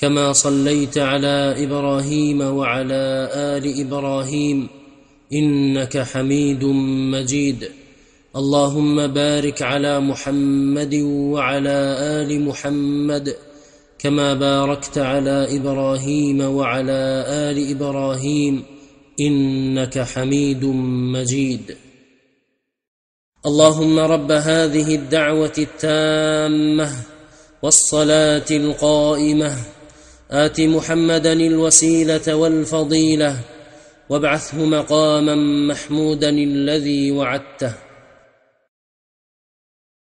كما صليت على إبراهيم وعلى آل إبراهيم إنك حميد مجيد. اللهم بارك على محمد وعلى آل محمد كما باركت على إبراهيم وعلى آل إبراهيم إنك حميد مجيد. اللهم رب هذه الدعوة التامة والصلاة القائمة آت محمدا الوسيلة والفضيلة وابعثه مقاما محمودا الذي وعدته.